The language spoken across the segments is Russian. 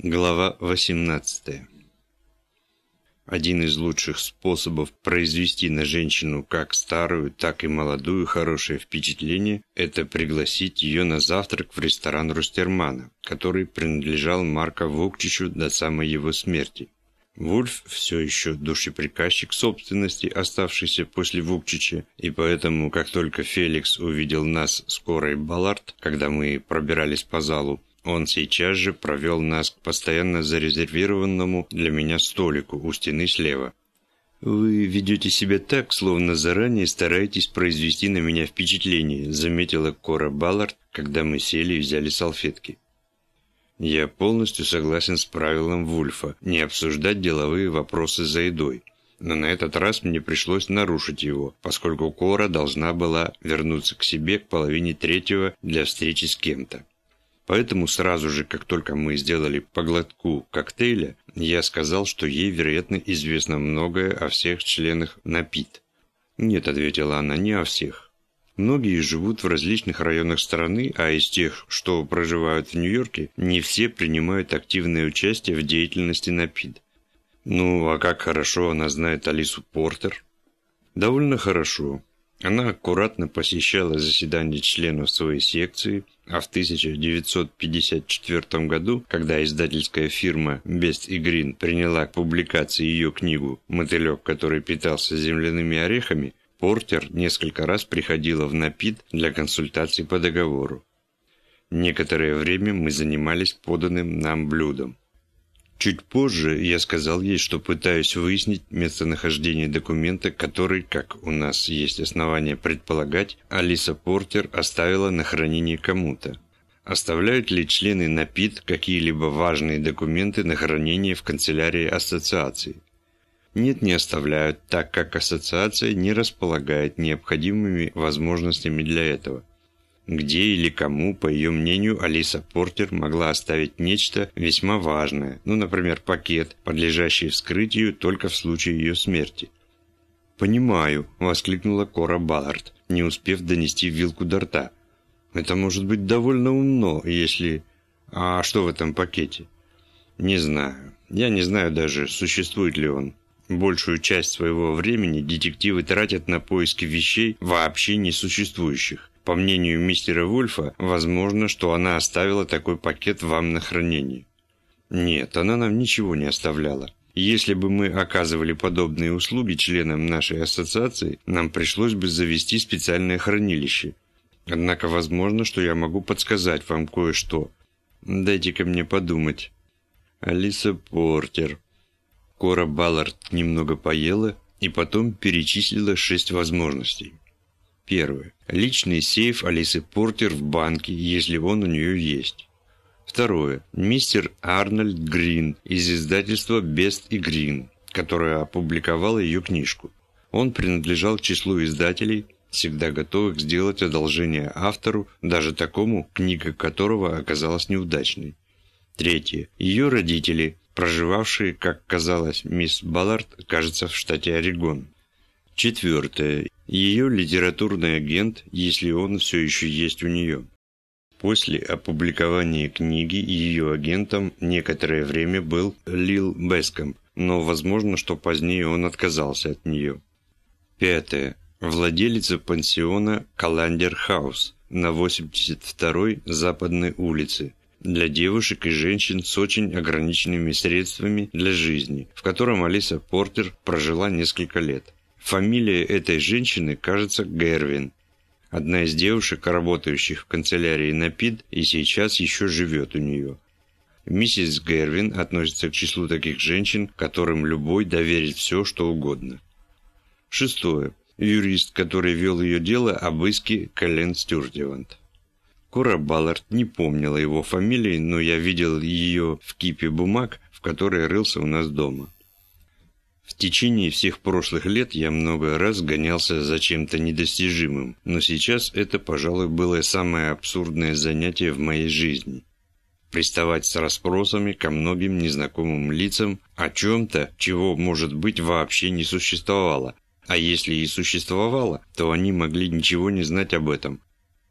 Глава 18 Один из лучших способов произвести на женщину как старую, так и молодую хорошее впечатление – это пригласить ее на завтрак в ресторан Рустермана, который принадлежал Марко Вукчичу до самой его смерти. Вульф все еще душеприказчик собственности, оставшийся после Вукчича, и поэтому, как только Феликс увидел нас скорой Баллард, когда мы пробирались по залу, он сейчас же провел нас к постоянно зарезервированному для меня столику у стены слева. «Вы ведете себя так, словно заранее стараетесь произвести на меня впечатление», заметила Кора Баллард, когда мы сели и взяли салфетки. Я полностью согласен с правилом Вульфа не обсуждать деловые вопросы за едой. Но на этот раз мне пришлось нарушить его, поскольку Кора должна была вернуться к себе к половине третьего для встречи с кем-то. Поэтому сразу же, как только мы сделали поглотку коктейля, я сказал, что ей, вероятно, известно многое о всех членах НАПИД. «Нет», — ответила она, — «не о всех. Многие живут в различных районах страны, а из тех, что проживают в Нью-Йорке, не все принимают активное участие в деятельности НАПИД. Ну, а как хорошо она знает Алису Портер? Довольно хорошо. Она аккуратно посещала заседания членов своей секции, а в 1954 году, когда издательская фирма Best и Green приняла к публикации ее книгу «Мотылек, который питался земляными орехами», Портер несколько раз приходила в НАПИД для консультаций по договору. Некоторое время мы занимались поданным нам блюдом. Чуть позже я сказал ей, что пытаюсь выяснить местонахождение документа, который, как у нас есть основания предполагать, Алиса Портер оставила на хранение кому-то. Оставляют ли члены НАПИД какие-либо важные документы на хранение в канцелярии ассоциации? Нет, не оставляют, так как ассоциация не располагает необходимыми возможностями для этого где или кому, по ее мнению, Алиса Портер могла оставить нечто весьма важное, ну, например, пакет, подлежащий вскрытию только в случае ее смерти. «Понимаю», – воскликнула Кора Баллард, не успев донести вилку до рта. «Это может быть довольно умно, если... А что в этом пакете?» «Не знаю. Я не знаю даже, существует ли он. Большую часть своего времени детективы тратят на поиски вещей, вообще несуществующих. По мнению мистера Вульфа, возможно, что она оставила такой пакет вам на хранение. Нет, она нам ничего не оставляла. Если бы мы оказывали подобные услуги членам нашей ассоциации, нам пришлось бы завести специальное хранилище. Однако возможно, что я могу подсказать вам кое-что. Дайте-ка мне подумать. Алиса Портер. Кора Баллард немного поела и потом перечислила шесть возможностей. Первое. Личный сейф Алисы Портер в банке, если он у нее есть. Второе. Мистер Арнольд Грин из издательства Best и Green, которое опубликовало ее книжку. Он принадлежал к числу издателей, всегда готовых сделать одолжение автору, даже такому, книга которого оказалась неудачной. Третье. Ее родители, проживавшие, как казалось, мисс Баллард, кажется, в штате Орегон. Четвертое. Ее литературный агент, если он все еще есть у нее. После опубликования книги ее агентом некоторое время был Лил Бескомп, но возможно, что позднее он отказался от нее. Пятое. Владелица пансиона Каландер Хаус на 82-й Западной улице для девушек и женщин с очень ограниченными средствами для жизни, в котором Алиса Портер прожила несколько лет. Фамилия этой женщины, кажется, Гервин. Одна из девушек, работающих в канцелярии Напид, и сейчас еще живет у нее. Миссис Гервин относится к числу таких женщин, которым любой доверит все, что угодно. Шестое. Юрист, который вел ее дело об иске Кэлен Стюрдевант. Кора Баллард не помнила его фамилии, но я видел ее в кипе бумаг, в которой рылся у нас дома. В течение всех прошлых лет я много раз гонялся за чем-то недостижимым, но сейчас это, пожалуй, было самое абсурдное занятие в моей жизни. Приставать с расспросами ко многим незнакомым лицам о чем-то, чего, может быть, вообще не существовало, а если и существовало, то они могли ничего не знать об этом.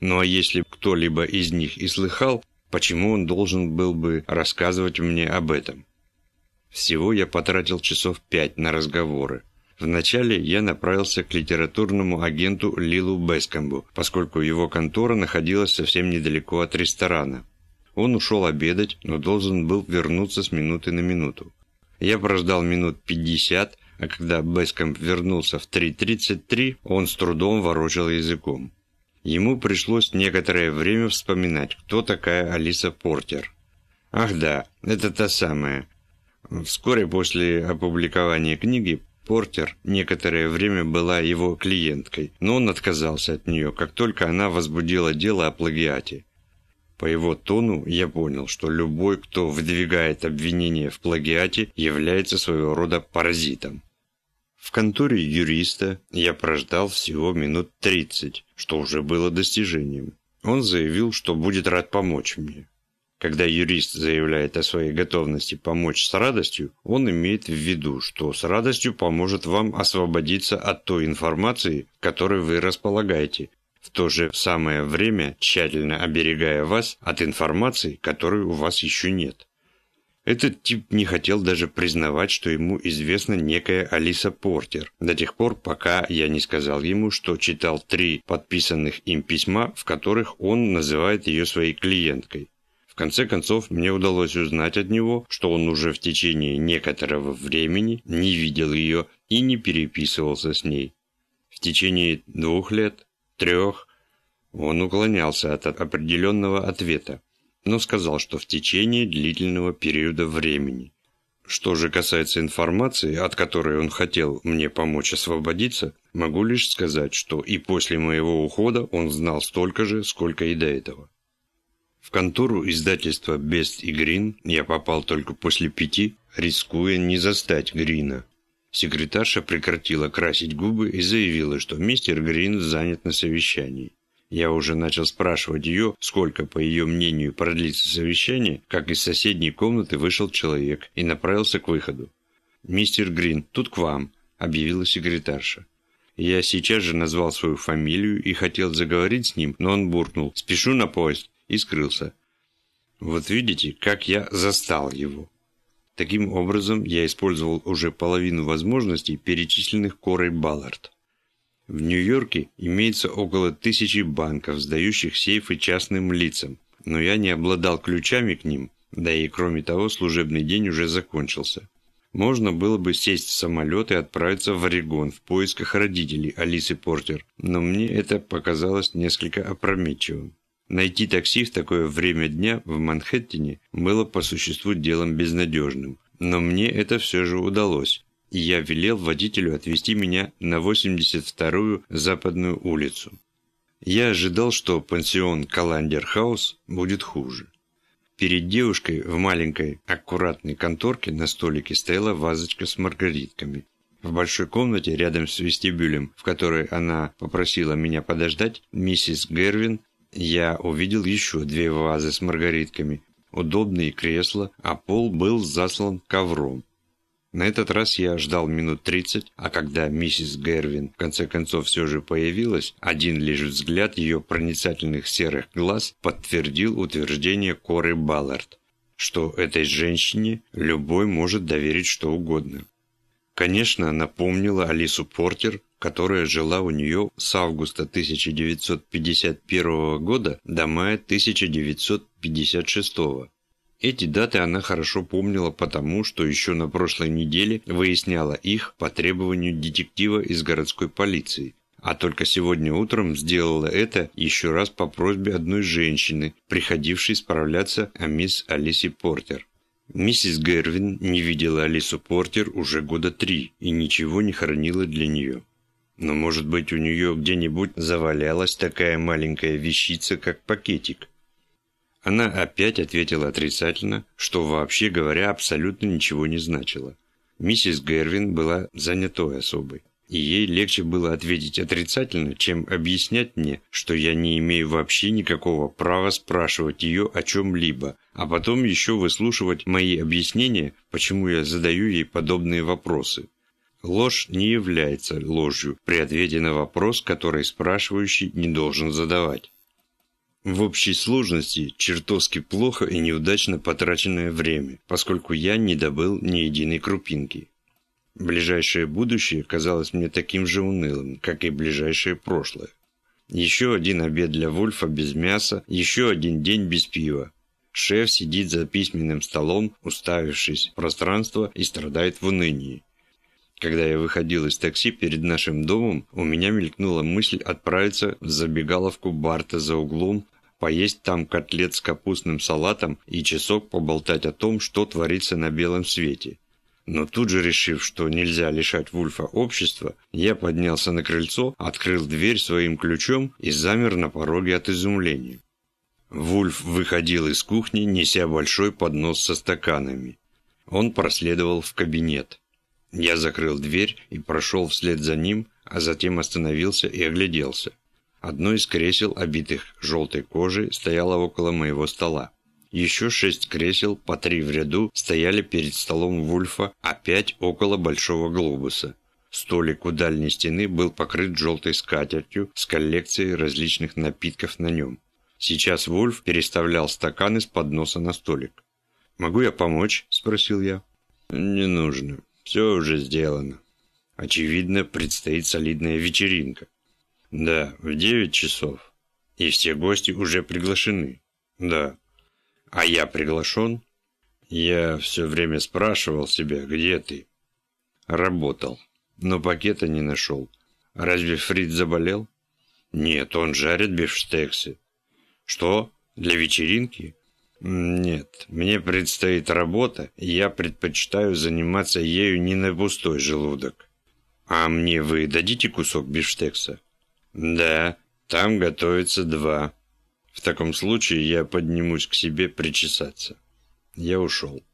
Ну а если кто-либо из них и слыхал, Почему он должен был бы рассказывать мне об этом? Всего я потратил часов пять на разговоры. Вначале я направился к литературному агенту Лилу Бескомбу, поскольку его контора находилась совсем недалеко от ресторана. Он ушел обедать, но должен был вернуться с минуты на минуту. Я прождал минут пятьдесят, а когда Бескомб вернулся в 3.33, он с трудом ворочал языком. Ему пришлось некоторое время вспоминать, кто такая Алиса Портер. Ах да, это та самая. Вскоре после опубликования книги Портер некоторое время была его клиенткой, но он отказался от нее, как только она возбудила дело о плагиате. По его тону я понял, что любой, кто выдвигает обвинение в плагиате, является своего рода паразитом. В конторе юриста я прождал всего минут 30, что уже было достижением. Он заявил, что будет рад помочь мне. Когда юрист заявляет о своей готовности помочь с радостью, он имеет в виду, что с радостью поможет вам освободиться от той информации, которой вы располагаете, в то же самое время тщательно оберегая вас от информации, которой у вас еще нет. Этот тип не хотел даже признавать, что ему известна некая Алиса Портер, до тех пор, пока я не сказал ему, что читал три подписанных им письма, в которых он называет ее своей клиенткой. Конце концов, мне удалось узнать от него, что он уже в течение некоторого времени не видел ее и не переписывался с ней. В течение двух лет, трех, он уклонялся от определенного ответа, но сказал, что в течение длительного периода времени. Что же касается информации, от которой он хотел мне помочь освободиться, могу лишь сказать, что и после моего ухода он знал столько же, сколько и до этого. В контору издательства Best и Green я попал только после пяти, рискуя не застать Грина. Секретарша прекратила красить губы и заявила, что мистер Грин занят на совещании. Я уже начал спрашивать ее, сколько, по ее мнению, продлится совещание, как из соседней комнаты вышел человек и направился к выходу. «Мистер Грин, тут к вам», – объявила секретарша. Я сейчас же назвал свою фамилию и хотел заговорить с ним, но он буркнул «Спешу на поезд» и скрылся. Вот видите, как я застал его. Таким образом, я использовал уже половину возможностей, перечисленных Корой Баллард. В Нью-Йорке имеется около тысячи банков, сдающих сейфы частным лицам, но я не обладал ключами к ним, да и кроме того, служебный день уже закончился. Можно было бы сесть в самолет и отправиться в Орегон в поисках родителей Алисы Портер, но мне это показалось несколько опрометчивым. Найти такси в такое время дня в Манхэттене было по существу делом безнадежным, но мне это все же удалось, и я велел водителю отвезти меня на 82-ю Западную улицу. Я ожидал, что пансион Каландер Хаус будет хуже. Перед девушкой в маленькой, аккуратной конторке на столике стояла вазочка с маргаритками. В большой комнате рядом с вестибюлем, в которой она попросила меня подождать, миссис Гервин я увидел еще две вазы с маргаритками, удобные кресла, а пол был заслан ковром. На этот раз я ждал минут тридцать, а когда миссис Гервин в конце концов все же появилась, один лишь взгляд ее проницательных серых глаз подтвердил утверждение Коры Баллард, что этой женщине любой может доверить что угодно. Конечно, она помнила Алису Портер, которая жила у нее с августа 1951 года до мая 1956. Эти даты она хорошо помнила потому, что еще на прошлой неделе выясняла их по требованию детектива из городской полиции, а только сегодня утром сделала это еще раз по просьбе одной женщины, приходившей справляться о мисс Алисе Портер. Миссис Гервин не видела Алису Портер уже года три и ничего не хранила для нее. Но, может быть, у нее где-нибудь завалялась такая маленькая вещица, как пакетик. Она опять ответила отрицательно, что, вообще говоря, абсолютно ничего не значило. Миссис Гервин была занятой особой, и ей легче было ответить отрицательно, чем объяснять мне, что я не имею вообще никакого права спрашивать ее о чем-либо, а потом еще выслушивать мои объяснения, почему я задаю ей подобные вопросы. Ложь не является ложью при ответе на вопрос, который спрашивающий не должен задавать. В общей сложности чертовски плохо и неудачно потраченное время, поскольку я не добыл ни единой крупинки. Ближайшее будущее казалось мне таким же унылым, как и ближайшее прошлое. Еще один обед для Вульфа без мяса, еще один день без пива. Шеф сидит за письменным столом, уставившись в пространство и страдает в унынии. Когда я выходил из такси перед нашим домом, у меня мелькнула мысль отправиться в забегаловку Барта за углом, поесть там котлет с капустным салатом и часок поболтать о том, что творится на белом свете. Но тут же решив, что нельзя лишать Вульфа общества, я поднялся на крыльцо, открыл дверь своим ключом и замер на пороге от изумления. Вульф выходил из кухни, неся большой поднос со стаканами. Он проследовал в кабинет. Я закрыл дверь и прошел вслед за ним, а затем остановился и огляделся. Одно из кресел, обитых желтой кожей, стояло около моего стола. Еще шесть кресел, по три в ряду, стояли перед столом Вульфа, опять около большого глобуса. Столик у дальней стены был покрыт желтой скатертью с коллекцией различных напитков на нем. Сейчас Вульф переставлял стаканы с подноса на столик. «Могу я помочь?» – спросил я. «Не нужно. Все уже сделано. Очевидно, предстоит солидная вечеринка. Да, в девять часов. И все гости уже приглашены. Да. А я приглашен? Я все время спрашивал себя, где ты? Работал. Но пакета не нашел. Разве Фрид заболел? Нет, он жарит бифштексы. Что? Для вечеринки? Нет, мне предстоит работа, и я предпочитаю заниматься ею не на пустой желудок. А мне вы дадите кусок бифштекса? Да, там готовится два. В таком случае я поднимусь к себе причесаться. Я ушел.